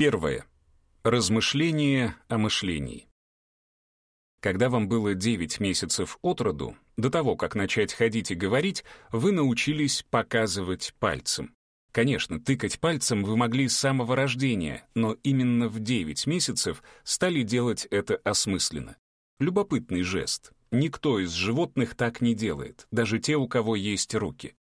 Первое. Размышление о мышлении. Когда вам было 9 месяцев от роду, до того, как начать ходить и говорить, вы научились показывать пальцем. Конечно, тыкать пальцем вы могли с самого рождения, но именно в 9 месяцев стали делать это осмысленно. Любопытный жест. Никто из животных так не делает, даже те, у кого есть руки.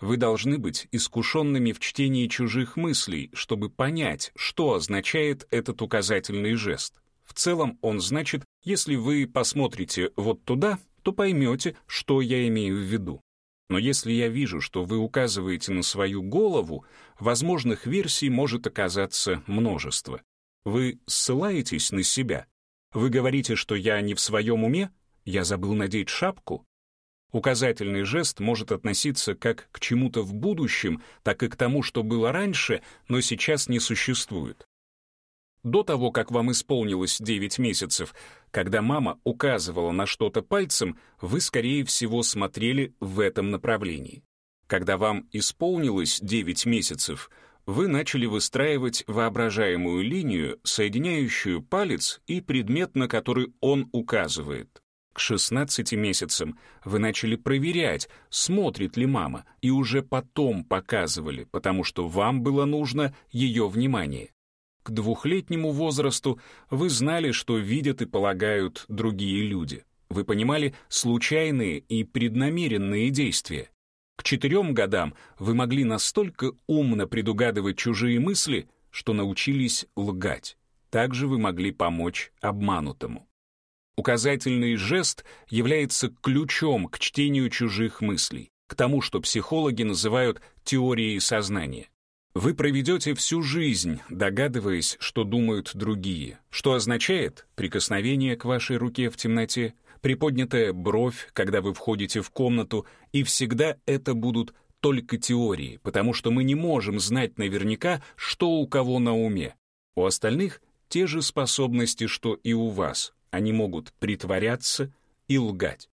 Вы должны быть искушенными в чтении чужих мыслей, чтобы понять, что означает этот указательный жест. В целом он значит, если вы посмотрите вот туда, то поймете, что я имею в виду. Но если я вижу, что вы указываете на свою голову, возможных версий может оказаться множество. Вы ссылаетесь на себя. Вы говорите, что я не в своем уме? Я забыл надеть шапку? Указательный жест может относиться как к чему-то в будущем, так и к тому, что было раньше, но сейчас не существует до того, как вам исполнилось 9 месяцев, когда мама указывала на что-то пальцем, вы, скорее всего, смотрели в этом направлении. Когда вам исполнилось 9 месяцев, вы начали выстраивать воображаемую линию, соединяющую палец и предмет, на который он указывает. К 16 месяцам вы начали проверять, смотрит ли мама, и уже потом показывали, потому что вам было нужно ее внимание. К двухлетнему возрасту вы знали, что видят и полагают другие люди. Вы понимали случайные и преднамеренные действия. К четырем годам вы могли настолько умно предугадывать чужие мысли, что научились лгать. Также вы могли помочь обманутому. Указательный жест является ключом к чтению чужих мыслей, к тому, что психологи называют теорией сознания. Вы проведете всю жизнь, догадываясь, что думают другие, что означает прикосновение к вашей руке в темноте, приподнятая бровь, когда вы входите в комнату, и всегда это будут только теории, потому что мы не можем знать наверняка, что у кого на уме. У остальных те же способности, что и у вас. Они могут притворяться и лгать.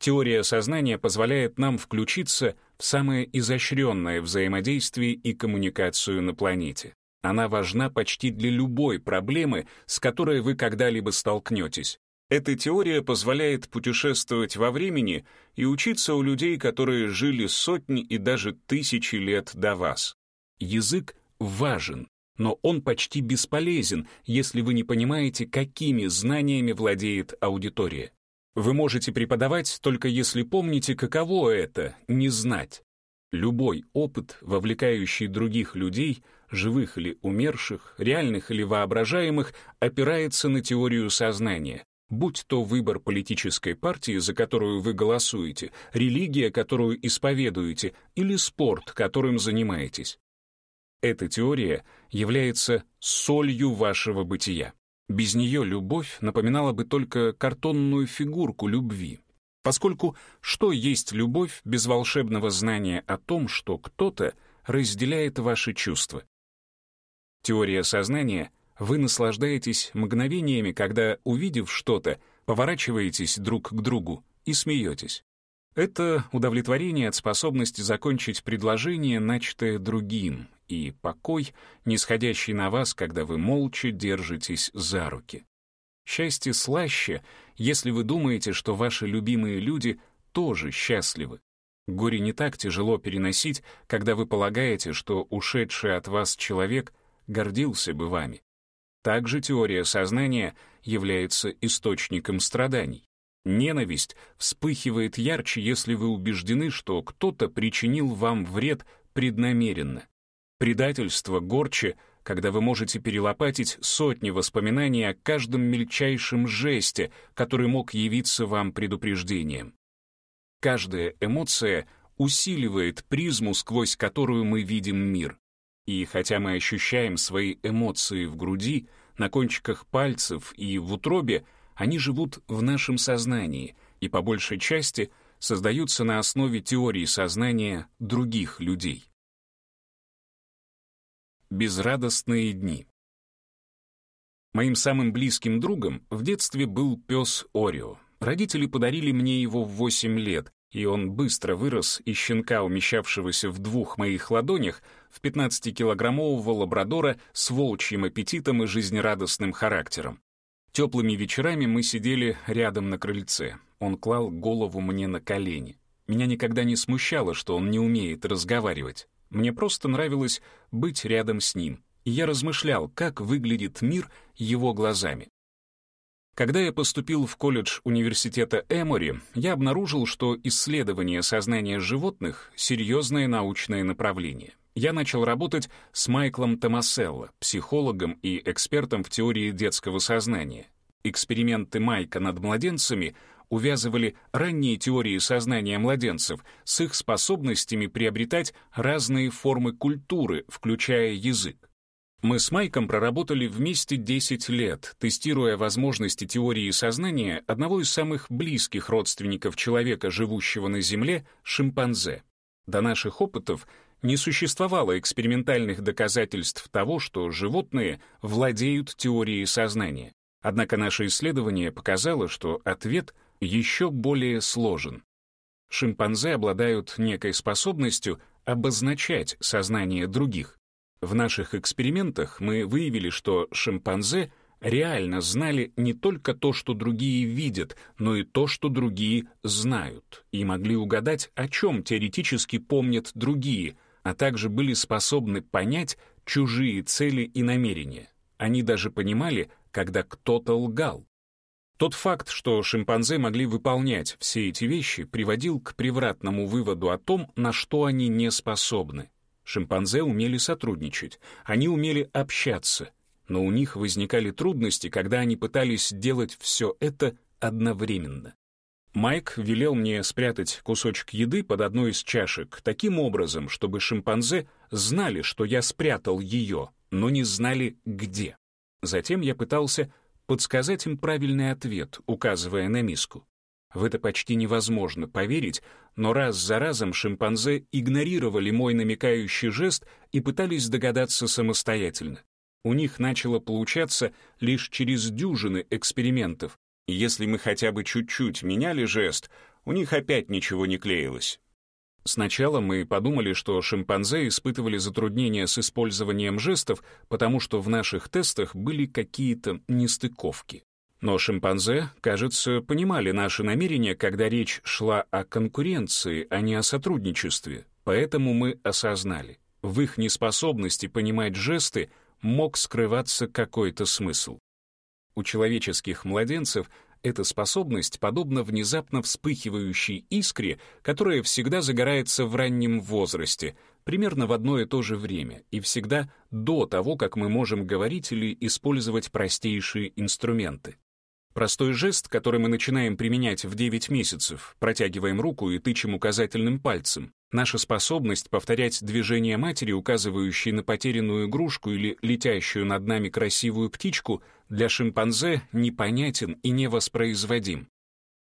Теория сознания позволяет нам включиться в самое изощренное взаимодействие и коммуникацию на планете. Она важна почти для любой проблемы, с которой вы когда-либо столкнетесь. Эта теория позволяет путешествовать во времени и учиться у людей, которые жили сотни и даже тысячи лет до вас. Язык важен, но он почти бесполезен, если вы не понимаете, какими знаниями владеет аудитория. Вы можете преподавать только если помните, каково это — не знать. Любой опыт, вовлекающий других людей, живых или умерших, реальных или воображаемых, опирается на теорию сознания, будь то выбор политической партии, за которую вы голосуете, религия, которую исповедуете, или спорт, которым занимаетесь. Эта теория является солью вашего бытия. Без нее любовь напоминала бы только картонную фигурку любви. Поскольку что есть любовь без волшебного знания о том, что кто-то разделяет ваши чувства? Теория сознания — вы наслаждаетесь мгновениями, когда, увидев что-то, поворачиваетесь друг к другу и смеетесь. Это удовлетворение от способности закончить предложение, начатое другим, и покой, нисходящий на вас, когда вы молча держитесь за руки. Счастье слаще, если вы думаете, что ваши любимые люди тоже счастливы. Горе не так тяжело переносить, когда вы полагаете, что ушедший от вас человек гордился бы вами. Также теория сознания является источником страданий. Ненависть вспыхивает ярче, если вы убеждены, что кто-то причинил вам вред преднамеренно. Предательство горче, когда вы можете перелопатить сотни воспоминаний о каждом мельчайшем жесте, который мог явиться вам предупреждением. Каждая эмоция усиливает призму, сквозь которую мы видим мир. И хотя мы ощущаем свои эмоции в груди, на кончиках пальцев и в утробе, они живут в нашем сознании и по большей части создаются на основе теории сознания других людей. Безрадостные дни. Моим самым близким другом в детстве был пес Орио. Родители подарили мне его в 8 лет, и он быстро вырос из щенка, умещавшегося в двух моих ладонях, в 15-килограммового лабрадора с волчьим аппетитом и жизнерадостным характером. Теплыми вечерами мы сидели рядом на крыльце. Он клал голову мне на колени. Меня никогда не смущало, что он не умеет разговаривать. Мне просто нравилось быть рядом с ним, я размышлял, как выглядит мир его глазами. Когда я поступил в колледж университета Эмори, я обнаружил, что исследование сознания животных — серьезное научное направление. Я начал работать с Майклом Томаселло, психологом и экспертом в теории детского сознания. Эксперименты Майка над младенцами увязывали ранние теории сознания младенцев с их способностями приобретать разные формы культуры, включая язык. Мы с Майком проработали вместе 10 лет, тестируя возможности теории сознания одного из самых близких родственников человека, живущего на Земле, шимпанзе. До наших опытов не существовало экспериментальных доказательств того, что животные владеют теорией сознания. Однако наше исследование показало, что ответ еще более сложен. Шимпанзе обладают некой способностью обозначать сознание других. В наших экспериментах мы выявили, что шимпанзе реально знали не только то, что другие видят, но и то, что другие знают, и могли угадать, о чем теоретически помнят другие, а также были способны понять чужие цели и намерения. Они даже понимали, когда кто-то лгал. Тот факт, что шимпанзе могли выполнять все эти вещи, приводил к превратному выводу о том, на что они не способны. Шимпанзе умели сотрудничать, они умели общаться, но у них возникали трудности, когда они пытались делать все это одновременно. Майк велел мне спрятать кусочек еды под одной из чашек таким образом, чтобы шимпанзе знали, что я спрятал ее, но не знали где. Затем я пытался подсказать им правильный ответ, указывая на миску. В это почти невозможно поверить, но раз за разом шимпанзе игнорировали мой намекающий жест и пытались догадаться самостоятельно. У них начало получаться лишь через дюжины экспериментов, если мы хотя бы чуть-чуть меняли жест, у них опять ничего не клеилось. Сначала мы подумали, что шимпанзе испытывали затруднения с использованием жестов, потому что в наших тестах были какие-то нестыковки. Но шимпанзе, кажется, понимали наши намерения, когда речь шла о конкуренции, а не о сотрудничестве. Поэтому мы осознали, в их неспособности понимать жесты мог скрываться какой-то смысл. У человеческих младенцев эта способность подобна внезапно вспыхивающей искре, которая всегда загорается в раннем возрасте, примерно в одно и то же время, и всегда до того, как мы можем говорить или использовать простейшие инструменты. Простой жест, который мы начинаем применять в 9 месяцев, протягиваем руку и тычем указательным пальцем. Наша способность повторять движения матери, указывающие на потерянную игрушку или летящую над нами красивую птичку, для шимпанзе непонятен и невоспроизводим.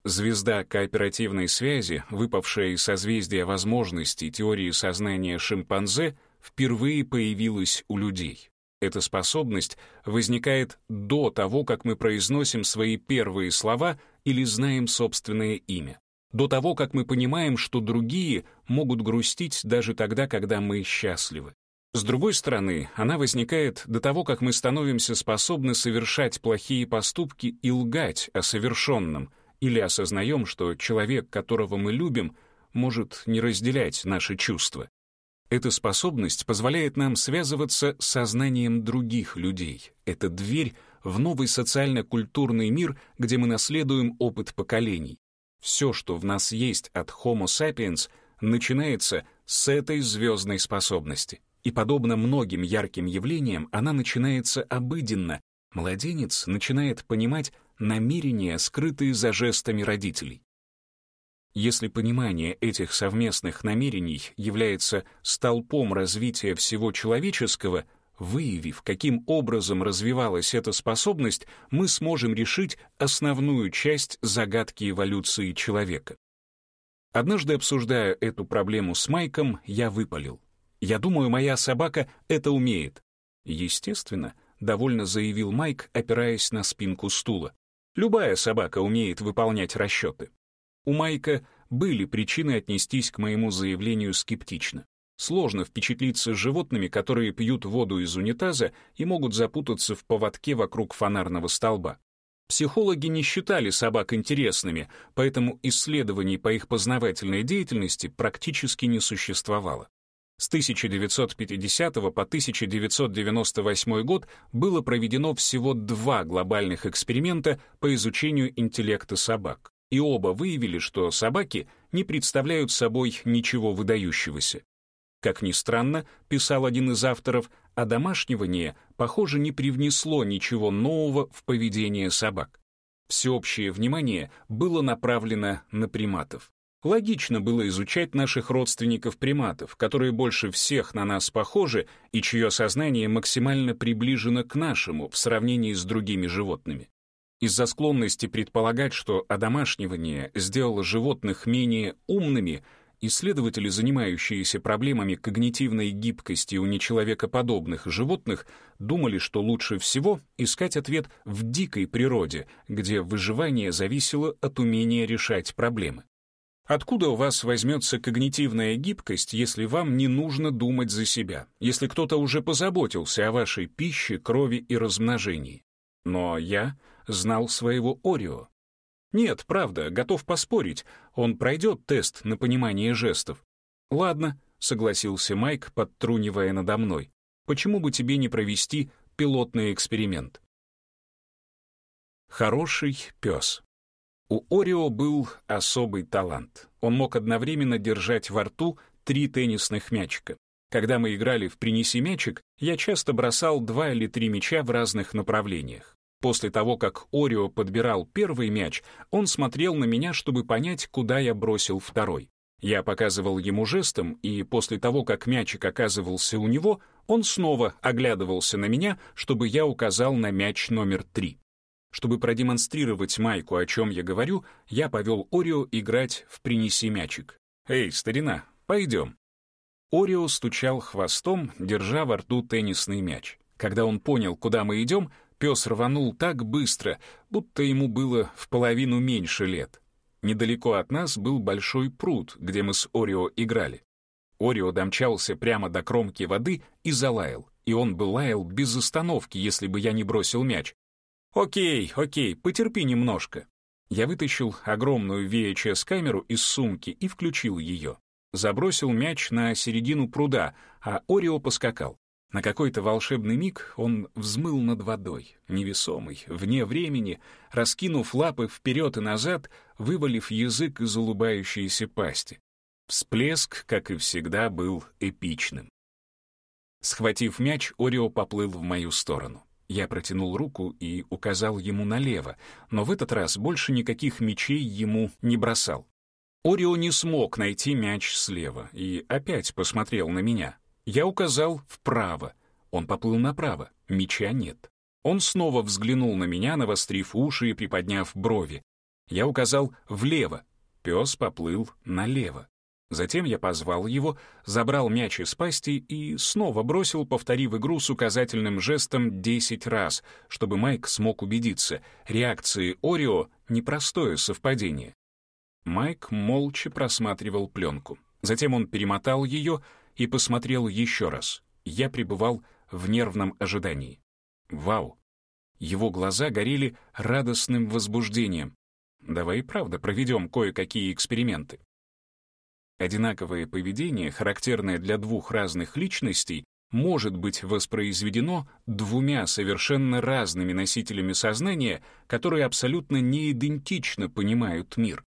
Звезда кооперативной связи, выпавшая из созвездия возможностей теории сознания шимпанзе, впервые появилась у людей. Эта способность возникает до того, как мы произносим свои первые слова или знаем собственное имя. До того, как мы понимаем, что другие могут грустить даже тогда, когда мы счастливы. С другой стороны, она возникает до того, как мы становимся способны совершать плохие поступки и лгать о совершенном, или осознаем, что человек, которого мы любим, может не разделять наши чувства. Эта способность позволяет нам связываться с сознанием других людей. Это дверь в новый социально-культурный мир, где мы наследуем опыт поколений. Все, что в нас есть от Homo sapiens, начинается с этой звездной способности. И подобно многим ярким явлениям, она начинается обыденно. Младенец начинает понимать намерения, скрытые за жестами родителей. Если понимание этих совместных намерений является столпом развития всего человеческого, выявив, каким образом развивалась эта способность, мы сможем решить основную часть загадки эволюции человека. Однажды, обсуждая эту проблему с Майком, я выпалил. «Я думаю, моя собака это умеет». Естественно, довольно заявил Майк, опираясь на спинку стула. «Любая собака умеет выполнять расчеты». У Майка были причины отнестись к моему заявлению скептично. Сложно впечатлиться животными, которые пьют воду из унитаза и могут запутаться в поводке вокруг фонарного столба. Психологи не считали собак интересными, поэтому исследований по их познавательной деятельности практически не существовало. С 1950 по 1998 год было проведено всего два глобальных эксперимента по изучению интеллекта собак, и оба выявили, что собаки не представляют собой ничего выдающегося. Как ни странно, писал один из авторов, одомашнивание, похоже, не привнесло ничего нового в поведение собак. Всеобщее внимание было направлено на приматов. Логично было изучать наших родственников-приматов, которые больше всех на нас похожи и чье сознание максимально приближено к нашему в сравнении с другими животными. Из-за склонности предполагать, что одомашнивание сделало животных менее умными, исследователи, занимающиеся проблемами когнитивной гибкости у нечеловекоподобных животных, думали, что лучше всего искать ответ в дикой природе, где выживание зависело от умения решать проблемы. Откуда у вас возьмется когнитивная гибкость, если вам не нужно думать за себя, если кто-то уже позаботился о вашей пище, крови и размножении? Но я знал своего Орио. Нет, правда, готов поспорить, он пройдет тест на понимание жестов. Ладно, согласился Майк, подтрунивая надо мной. Почему бы тебе не провести пилотный эксперимент? Хороший пес. У Орио был особый талант. Он мог одновременно держать во рту три теннисных мячика. Когда мы играли в «Принеси мячик», я часто бросал два или три мяча в разных направлениях. После того, как Орио подбирал первый мяч, он смотрел на меня, чтобы понять, куда я бросил второй. Я показывал ему жестом, и после того, как мячик оказывался у него, он снова оглядывался на меня, чтобы я указал на мяч номер три. Чтобы продемонстрировать Майку, о чем я говорю, я повел Орио играть в «Принеси мячик». «Эй, старина, пойдем». Орио стучал хвостом, держа во рту теннисный мяч. Когда он понял, куда мы идем, пес рванул так быстро, будто ему было в половину меньше лет. Недалеко от нас был большой пруд, где мы с Орио играли. Орио домчался прямо до кромки воды и залаял. И он бы лаял без остановки, если бы я не бросил мяч. «Окей, окей, потерпи немножко». Я вытащил огромную VHS-камеру из сумки и включил ее. Забросил мяч на середину пруда, а Орио поскакал. На какой-то волшебный миг он взмыл над водой, невесомый, вне времени, раскинув лапы вперед и назад, вывалив язык из улыбающейся пасти. Всплеск, как и всегда, был эпичным. Схватив мяч, Орио поплыл в мою сторону. Я протянул руку и указал ему налево, но в этот раз больше никаких мячей ему не бросал. Орио не смог найти мяч слева и опять посмотрел на меня. Я указал вправо. Он поплыл направо. Мяча нет. Он снова взглянул на меня, навострив уши и приподняв брови. Я указал влево. Пес поплыл налево. Затем я позвал его, забрал мяч из пасти и снова бросил, повторив игру с указательным жестом 10 раз, чтобы Майк смог убедиться, реакции Орио — непростое совпадение. Майк молча просматривал пленку. Затем он перемотал ее и посмотрел еще раз. Я пребывал в нервном ожидании. Вау! Его глаза горели радостным возбуждением. Давай и правда проведем кое-какие эксперименты. Одинаковое поведение, характерное для двух разных личностей, может быть воспроизведено двумя совершенно разными носителями сознания, которые абсолютно не идентично понимают мир.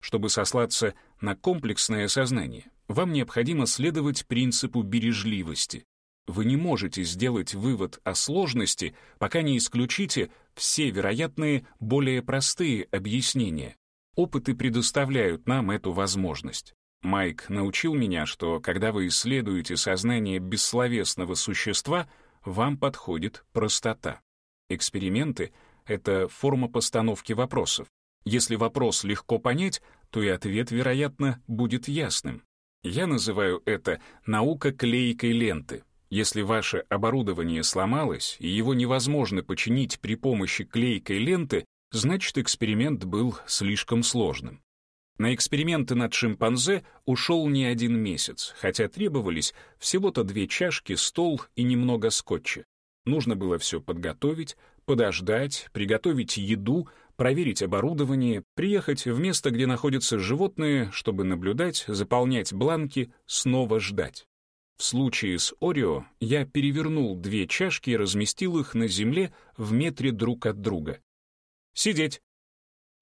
Чтобы сослаться на комплексное сознание, вам необходимо следовать принципу бережливости. Вы не можете сделать вывод о сложности, пока не исключите все вероятные более простые объяснения. Опыты предоставляют нам эту возможность. Майк научил меня, что когда вы исследуете сознание бессловесного существа, вам подходит простота. Эксперименты — это форма постановки вопросов. Если вопрос легко понять, то и ответ, вероятно, будет ясным. Я называю это «наука клейкой ленты». Если ваше оборудование сломалось, и его невозможно починить при помощи клейкой ленты, значит эксперимент был слишком сложным. На эксперименты над шимпанзе ушел не один месяц, хотя требовались всего-то две чашки, стол и немного скотча. Нужно было все подготовить, подождать, приготовить еду, проверить оборудование, приехать в место, где находятся животные, чтобы наблюдать, заполнять бланки, снова ждать. В случае с Орео я перевернул две чашки и разместил их на земле в метре друг от друга. «Сидеть!»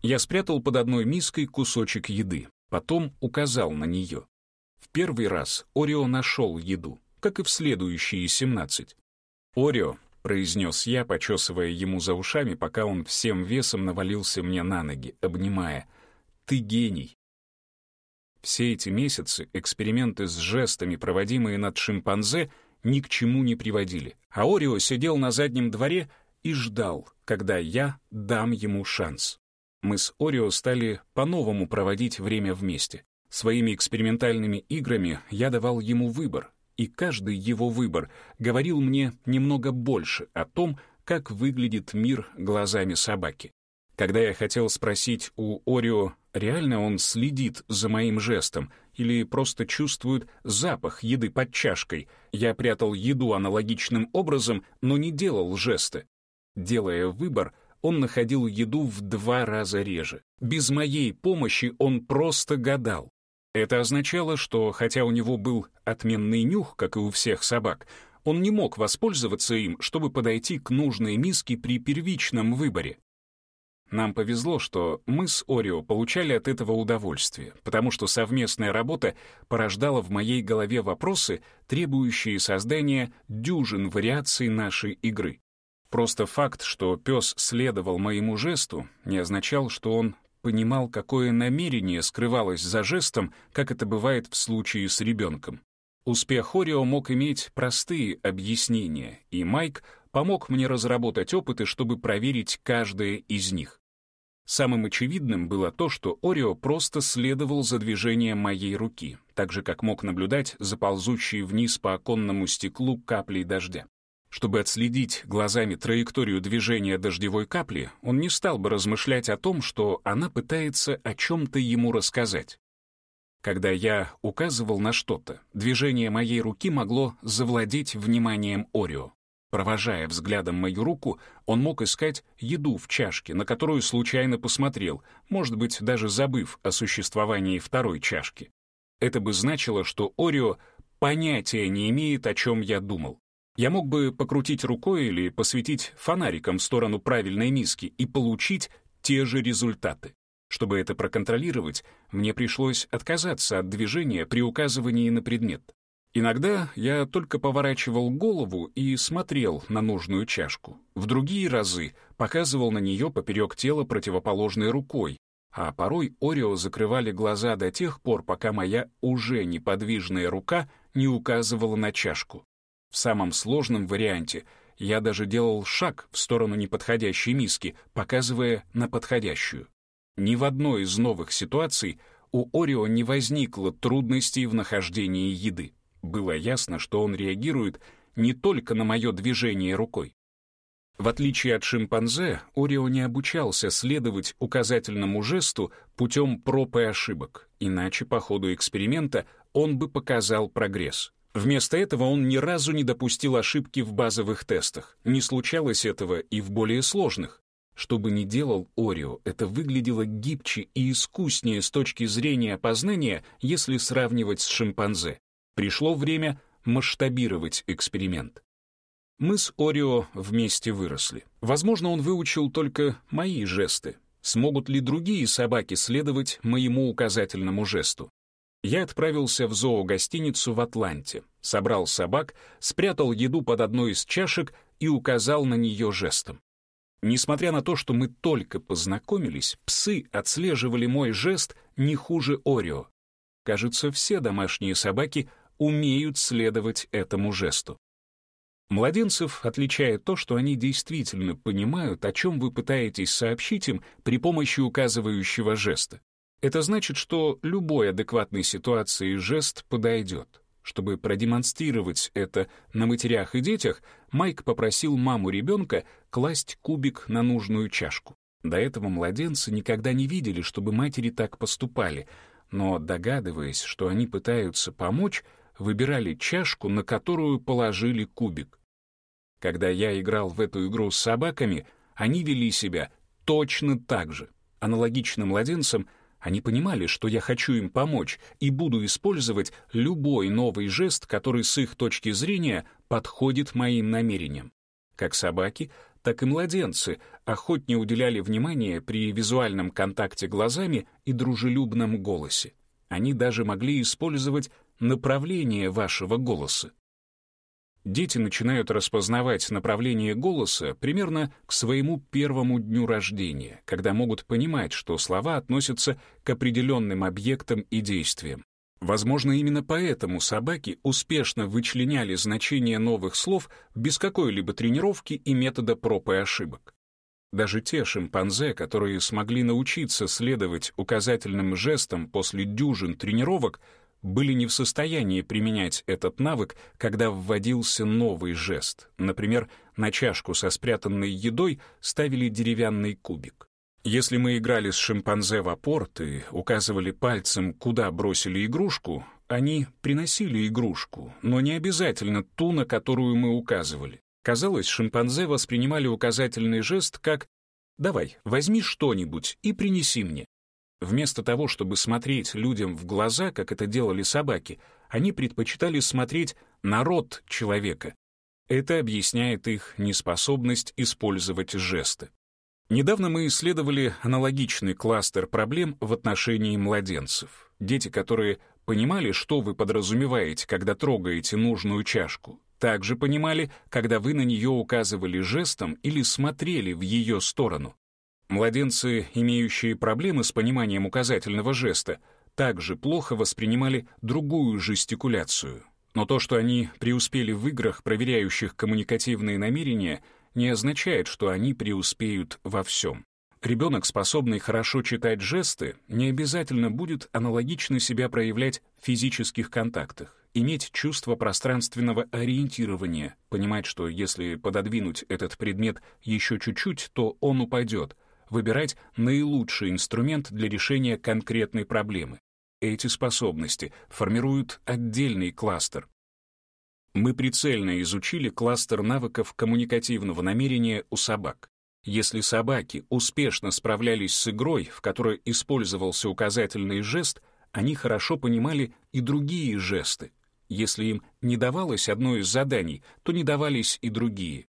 Я спрятал под одной миской кусочек еды, потом указал на нее. В первый раз Орео нашел еду, как и в следующие семнадцать. «Орео», — произнес я, почесывая ему за ушами, пока он всем весом навалился мне на ноги, обнимая. «Ты гений!» Все эти месяцы эксперименты с жестами, проводимые над шимпанзе, ни к чему не приводили. А Орио сидел на заднем дворе и ждал, когда я дам ему шанс. Мы с Орио стали по-новому проводить время вместе. Своими экспериментальными играми я давал ему выбор, и каждый его выбор говорил мне немного больше о том, как выглядит мир глазами собаки. Когда я хотел спросить у Орио, реально он следит за моим жестом или просто чувствует запах еды под чашкой, я прятал еду аналогичным образом, но не делал жесты. Делая выбор, он находил еду в два раза реже. Без моей помощи он просто гадал. Это означало, что хотя у него был отменный нюх, как и у всех собак, он не мог воспользоваться им, чтобы подойти к нужной миске при первичном выборе. Нам повезло, что мы с Орио получали от этого удовольствие, потому что совместная работа порождала в моей голове вопросы, требующие создания дюжин вариаций нашей игры. Просто факт, что пес следовал моему жесту, не означал, что он понимал, какое намерение скрывалось за жестом, как это бывает в случае с ребенком. Успех Орио мог иметь простые объяснения, и Майк помог мне разработать опыты, чтобы проверить каждое из них. Самым очевидным было то, что Орио просто следовал за движением моей руки, так же, как мог наблюдать за ползущей вниз по оконному стеклу каплей дождя. Чтобы отследить глазами траекторию движения дождевой капли, он не стал бы размышлять о том, что она пытается о чем-то ему рассказать. Когда я указывал на что-то, движение моей руки могло завладеть вниманием Орио. Провожая взглядом мою руку, он мог искать еду в чашке, на которую случайно посмотрел, может быть, даже забыв о существовании второй чашки. Это бы значило, что Орио понятия не имеет, о чем я думал. Я мог бы покрутить рукой или посветить фонариком в сторону правильной миски и получить те же результаты. Чтобы это проконтролировать, мне пришлось отказаться от движения при указывании на предмет. Иногда я только поворачивал голову и смотрел на нужную чашку. В другие разы показывал на нее поперек тела противоположной рукой, а порой Орео закрывали глаза до тех пор, пока моя уже неподвижная рука не указывала на чашку. В самом сложном варианте я даже делал шаг в сторону неподходящей миски, показывая на подходящую. Ни в одной из новых ситуаций у Орео не возникло трудностей в нахождении еды. Было ясно, что он реагирует не только на мое движение рукой. В отличие от шимпанзе, Орио не обучался следовать указательному жесту путем проб и ошибок, иначе по ходу эксперимента он бы показал прогресс. Вместо этого он ни разу не допустил ошибки в базовых тестах. Не случалось этого и в более сложных. Что бы ни делал Орио, это выглядело гибче и искуснее с точки зрения опознания, если сравнивать с шимпанзе. Пришло время масштабировать эксперимент. Мы с Орио вместе выросли. Возможно, он выучил только мои жесты. Смогут ли другие собаки следовать моему указательному жесту? Я отправился в зоогостиницу в Атланте, собрал собак, спрятал еду под одной из чашек и указал на нее жестом. Несмотря на то, что мы только познакомились, псы отслеживали мой жест не хуже Орио. Кажется, все домашние собаки умеют следовать этому жесту. Младенцев отличает то, что они действительно понимают, о чем вы пытаетесь сообщить им при помощи указывающего жеста. Это значит, что любой адекватной ситуации жест подойдет. Чтобы продемонстрировать это на матерях и детях, Майк попросил маму ребенка класть кубик на нужную чашку. До этого младенцы никогда не видели, чтобы матери так поступали, но, догадываясь, что они пытаются помочь, выбирали чашку, на которую положили кубик. Когда я играл в эту игру с собаками, они вели себя точно так же. Аналогично младенцам, они понимали, что я хочу им помочь и буду использовать любой новый жест, который с их точки зрения подходит моим намерениям. Как собаки, так и младенцы охотнее уделяли внимание при визуальном контакте глазами и дружелюбном голосе. Они даже могли использовать направление вашего голоса. Дети начинают распознавать направление голоса примерно к своему первому дню рождения, когда могут понимать, что слова относятся к определенным объектам и действиям. Возможно, именно поэтому собаки успешно вычленяли значение новых слов без какой-либо тренировки и метода проб и ошибок. Даже те шимпанзе, которые смогли научиться следовать указательным жестам после дюжин тренировок, были не в состоянии применять этот навык, когда вводился новый жест. Например, на чашку со спрятанной едой ставили деревянный кубик. Если мы играли с шимпанзе в апорт и указывали пальцем, куда бросили игрушку, они приносили игрушку, но не обязательно ту, на которую мы указывали. Казалось, шимпанзе воспринимали указательный жест как «давай, возьми что-нибудь и принеси мне». Вместо того, чтобы смотреть людям в глаза, как это делали собаки, они предпочитали смотреть на рот человека. Это объясняет их неспособность использовать жесты. Недавно мы исследовали аналогичный кластер проблем в отношении младенцев. Дети, которые понимали, что вы подразумеваете, когда трогаете нужную чашку, также понимали, когда вы на нее указывали жестом или смотрели в ее сторону. Младенцы, имеющие проблемы с пониманием указательного жеста, также плохо воспринимали другую жестикуляцию. Но то, что они преуспели в играх, проверяющих коммуникативные намерения, не означает, что они преуспеют во всем. Ребенок, способный хорошо читать жесты, не обязательно будет аналогично себя проявлять в физических контактах, иметь чувство пространственного ориентирования, понимать, что если пододвинуть этот предмет еще чуть-чуть, то он упадет — выбирать наилучший инструмент для решения конкретной проблемы. Эти способности формируют отдельный кластер. Мы прицельно изучили кластер навыков коммуникативного намерения у собак. Если собаки успешно справлялись с игрой, в которой использовался указательный жест, они хорошо понимали и другие жесты. Если им не давалось одно из заданий, то не давались и другие.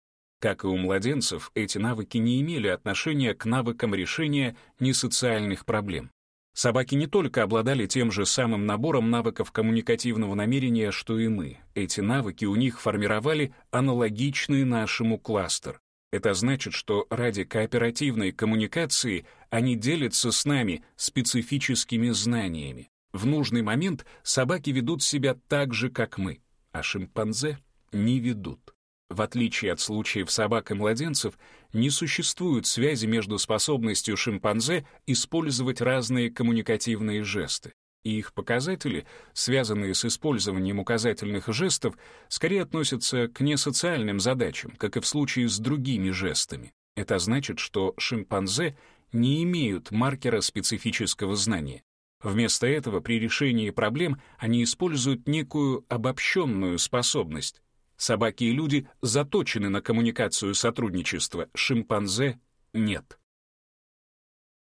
Как и у младенцев, эти навыки не имели отношения к навыкам решения несоциальных проблем. Собаки не только обладали тем же самым набором навыков коммуникативного намерения, что и мы. Эти навыки у них формировали аналогичный нашему кластер. Это значит, что ради кооперативной коммуникации они делятся с нами специфическими знаниями. В нужный момент собаки ведут себя так же, как мы, а шимпанзе не ведут. В отличие от случаев собак и младенцев, не существует связи между способностью шимпанзе использовать разные коммуникативные жесты. И их показатели, связанные с использованием указательных жестов, скорее относятся к несоциальным задачам, как и в случае с другими жестами. Это значит, что шимпанзе не имеют маркера специфического знания. Вместо этого при решении проблем они используют некую обобщенную способность, Собаки и люди заточены на коммуникацию сотрудничества, шимпанзе — нет.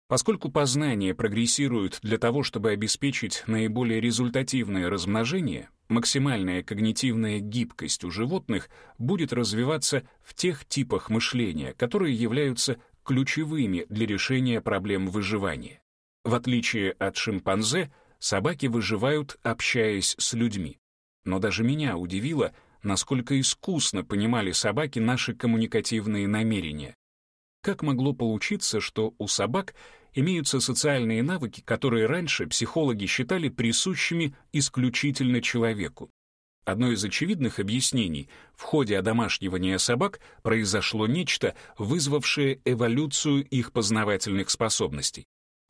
Поскольку познание прогрессирует для того, чтобы обеспечить наиболее результативное размножение, максимальная когнитивная гибкость у животных будет развиваться в тех типах мышления, которые являются ключевыми для решения проблем выживания. В отличие от шимпанзе, собаки выживают, общаясь с людьми. Но даже меня удивило — насколько искусно понимали собаки наши коммуникативные намерения. Как могло получиться, что у собак имеются социальные навыки, которые раньше психологи считали присущими исключительно человеку? Одно из очевидных объяснений — в ходе одомашнивания собак произошло нечто, вызвавшее эволюцию их познавательных способностей.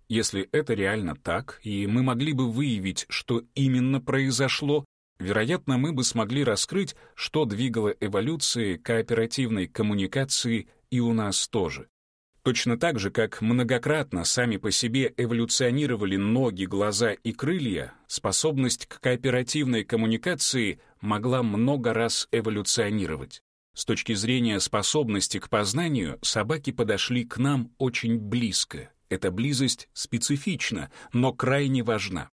Если это реально так, и мы могли бы выявить, что именно произошло, вероятно, мы бы смогли раскрыть, что двигало эволюцией кооперативной коммуникации и у нас тоже. Точно так же, как многократно сами по себе эволюционировали ноги, глаза и крылья, способность к кооперативной коммуникации могла много раз эволюционировать. С точки зрения способности к познанию, собаки подошли к нам очень близко. Эта близость специфична, но крайне важна.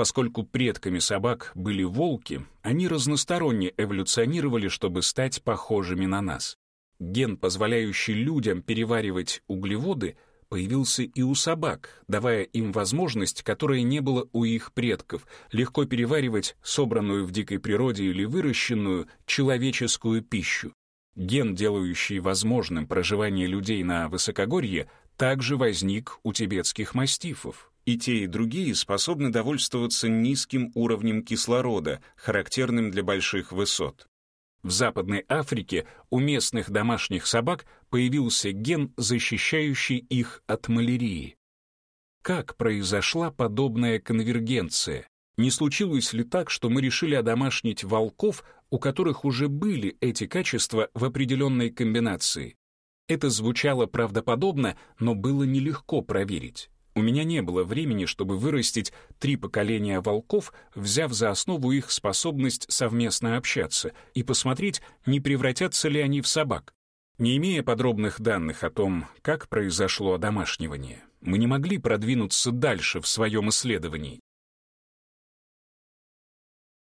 Поскольку предками собак были волки, они разносторонне эволюционировали, чтобы стать похожими на нас. Ген, позволяющий людям переваривать углеводы, появился и у собак, давая им возможность, которая не было у их предков, легко переваривать собранную в дикой природе или выращенную человеческую пищу. Ген, делающий возможным проживание людей на высокогорье, также возник у тибетских мастифов. И те, и другие способны довольствоваться низким уровнем кислорода, характерным для больших высот. В Западной Африке у местных домашних собак появился ген, защищающий их от малярии. Как произошла подобная конвергенция? Не случилось ли так, что мы решили одомашнить волков, у которых уже были эти качества в определенной комбинации? Это звучало правдоподобно, но было нелегко проверить. У меня не было времени, чтобы вырастить три поколения волков, взяв за основу их способность совместно общаться и посмотреть, не превратятся ли они в собак. Не имея подробных данных о том, как произошло одомашнивание, мы не могли продвинуться дальше в своем исследовании.